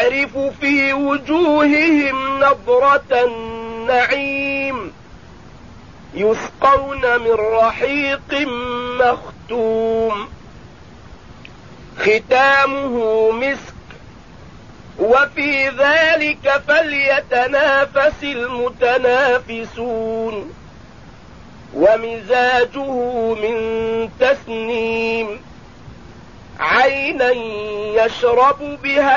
تعرف في وجوههم نظرة النعيم يسقون من رحيق مختوم. ختامه مسك وفي ذلك فليتنافس المتنافسون. ومزاجه من تسنيم عينا يشرب بها